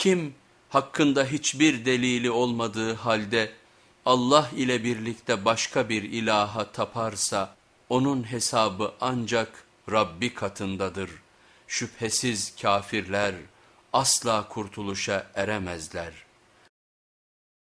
Kim hakkında hiçbir delili olmadığı halde Allah ile birlikte başka bir ilaha taparsa onun hesabı ancak Rabbi katındadır. Şüphesiz kafirler asla kurtuluşa eremezler.''